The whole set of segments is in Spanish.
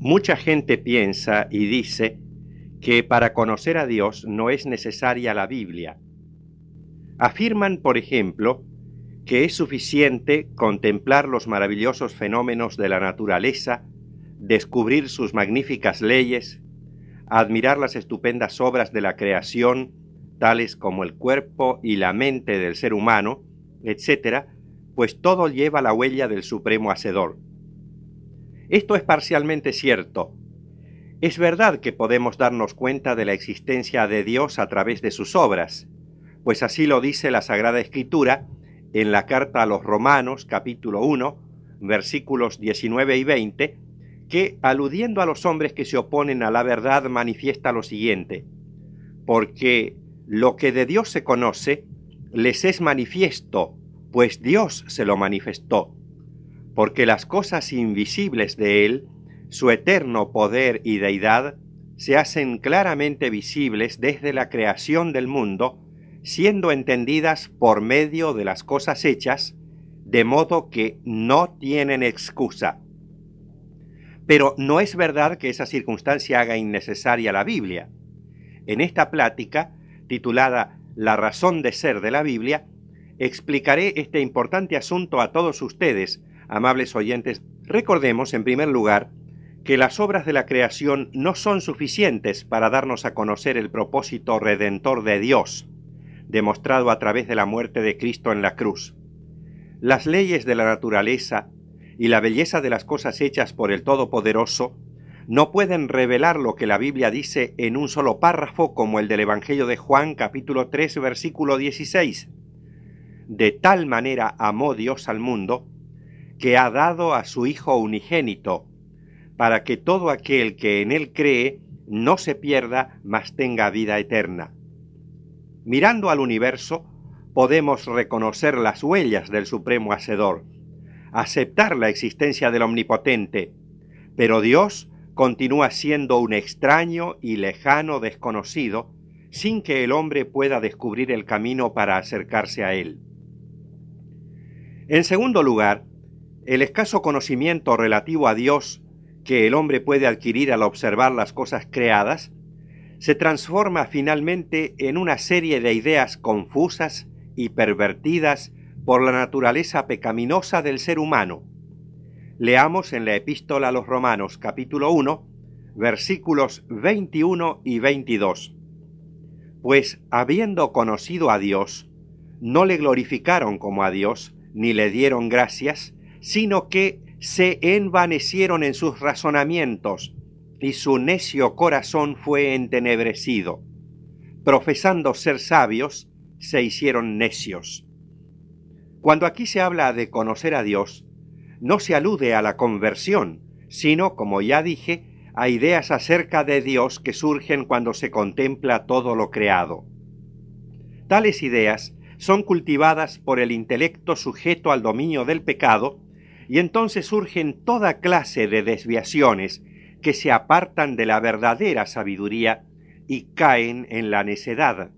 Mucha gente piensa y dice que para conocer a Dios no es necesaria la Biblia. Afirman, por ejemplo, que es suficiente contemplar los maravillosos fenómenos de la naturaleza, descubrir sus magníficas leyes, admirar las estupendas obras de la creación, tales como el cuerpo y la mente del ser humano, etc., pues todo lleva la huella del Supremo Hacedor. Esto es parcialmente cierto. Es verdad que podemos darnos cuenta de la existencia de Dios a través de sus obras, pues así lo dice la Sagrada Escritura en la carta a los Romanos capítulo 1, versículos 19 y 20, que, aludiendo a los hombres que se oponen a la verdad, manifiesta lo siguiente, porque lo que de Dios se conoce les es manifiesto, pues Dios se lo manifestó porque las cosas invisibles de Él, su eterno poder y deidad, se hacen claramente visibles desde la creación del mundo, siendo entendidas por medio de las cosas hechas, de modo que no tienen excusa. Pero no es verdad que esa circunstancia haga innecesaria la Biblia. En esta plática, titulada La razón de ser de la Biblia, explicaré este importante asunto a todos ustedes, Amables oyentes, recordemos en primer lugar que las obras de la creación no son suficientes para darnos a conocer el propósito redentor de Dios, demostrado a través de la muerte de Cristo en la cruz. Las leyes de la naturaleza y la belleza de las cosas hechas por el Todopoderoso no pueden revelar lo que la Biblia dice en un solo párrafo como el del Evangelio de Juan capítulo 3 versículo 16. De tal manera amó Dios al mundo que ha dado a su Hijo unigénito, para que todo aquel que en él cree no se pierda, mas tenga vida eterna. Mirando al universo, podemos reconocer las huellas del Supremo Hacedor, aceptar la existencia del Omnipotente, pero Dios continúa siendo un extraño y lejano desconocido, sin que el hombre pueda descubrir el camino para acercarse a él. En segundo lugar, el escaso conocimiento relativo a Dios que el hombre puede adquirir al observar las cosas creadas, se transforma finalmente en una serie de ideas confusas y pervertidas por la naturaleza pecaminosa del ser humano. Leamos en la epístola a los Romanos capítulo 1, versículos 21 y 22. Pues habiendo conocido a Dios, no le glorificaron como a Dios, ni le dieron gracias, sino que se envanecieron en sus razonamientos, y su necio corazón fue entenebrecido. Profesando ser sabios, se hicieron necios. Cuando aquí se habla de conocer a Dios, no se alude a la conversión, sino, como ya dije, a ideas acerca de Dios que surgen cuando se contempla todo lo creado. Tales ideas son cultivadas por el intelecto sujeto al dominio del pecado y entonces surgen toda clase de desviaciones que se apartan de la verdadera sabiduría y caen en la necedad.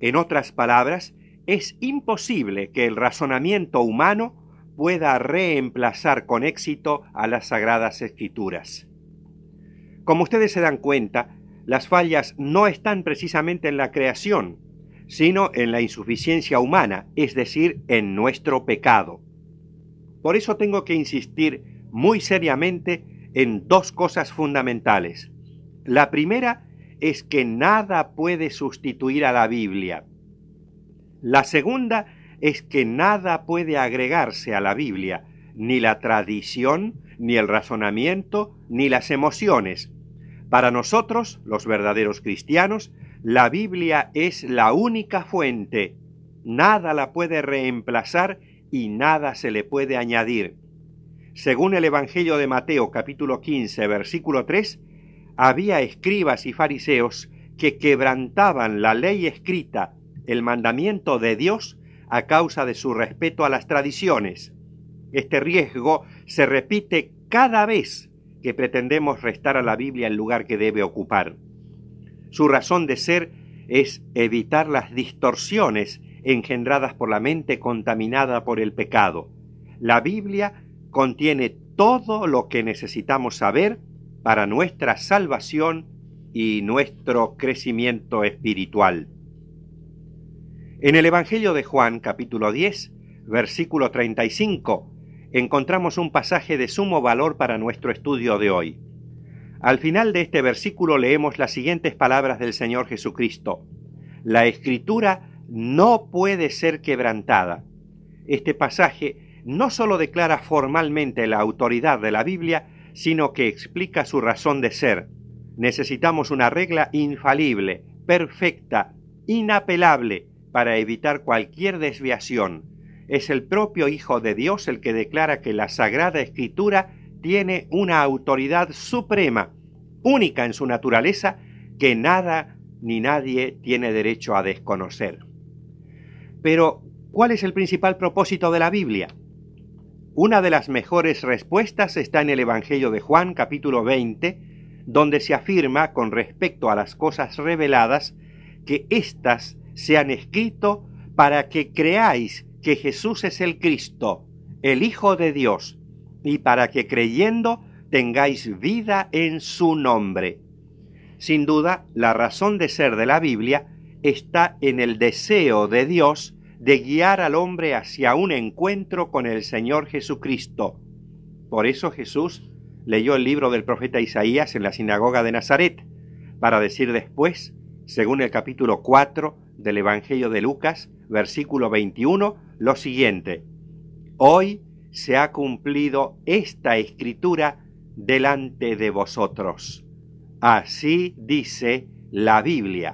En otras palabras, es imposible que el razonamiento humano pueda reemplazar con éxito a las sagradas escrituras. Como ustedes se dan cuenta, las fallas no están precisamente en la creación, sino en la insuficiencia humana, es decir, en nuestro pecado. Por eso tengo que insistir muy seriamente en dos cosas fundamentales. La primera es que nada puede sustituir a la Biblia. La segunda es que nada puede agregarse a la Biblia, ni la tradición, ni el razonamiento, ni las emociones. Para nosotros, los verdaderos cristianos, la Biblia es la única fuente. Nada la puede reemplazar y nada se le puede añadir. Según el Evangelio de Mateo capítulo 15 versículo 3, había escribas y fariseos que quebrantaban la ley escrita, el mandamiento de Dios, a causa de su respeto a las tradiciones. Este riesgo se repite cada vez que pretendemos restar a la Biblia el lugar que debe ocupar. Su razón de ser es evitar las distorsiones engendradas por la mente contaminada por el pecado. La Biblia contiene todo lo que necesitamos saber para nuestra salvación y nuestro crecimiento espiritual. En el Evangelio de Juan capítulo 10, versículo 35, encontramos un pasaje de sumo valor para nuestro estudio de hoy. Al final de este versículo leemos las siguientes palabras del Señor Jesucristo. La escritura no puede ser quebrantada. Este pasaje no sólo declara formalmente la autoridad de la Biblia, sino que explica su razón de ser. Necesitamos una regla infalible, perfecta, inapelable, para evitar cualquier desviación. Es el propio Hijo de Dios el que declara que la Sagrada Escritura tiene una autoridad suprema, única en su naturaleza, que nada ni nadie tiene derecho a desconocer. Pero, ¿cuál es el principal propósito de la Biblia? Una de las mejores respuestas está en el Evangelio de Juan capítulo 20, donde se afirma con respecto a las cosas reveladas que éstas se han escrito para que creáis que Jesús es el Cristo, el Hijo de Dios, y para que creyendo tengáis vida en su nombre. Sin duda, la razón de ser de la Biblia está en el deseo de Dios de guiar al hombre hacia un encuentro con el Señor Jesucristo. Por eso Jesús leyó el libro del profeta Isaías en la sinagoga de Nazaret, para decir después, según el capítulo 4 del Evangelio de Lucas, versículo 21, lo siguiente. Hoy se ha cumplido esta escritura delante de vosotros. Así dice la Biblia.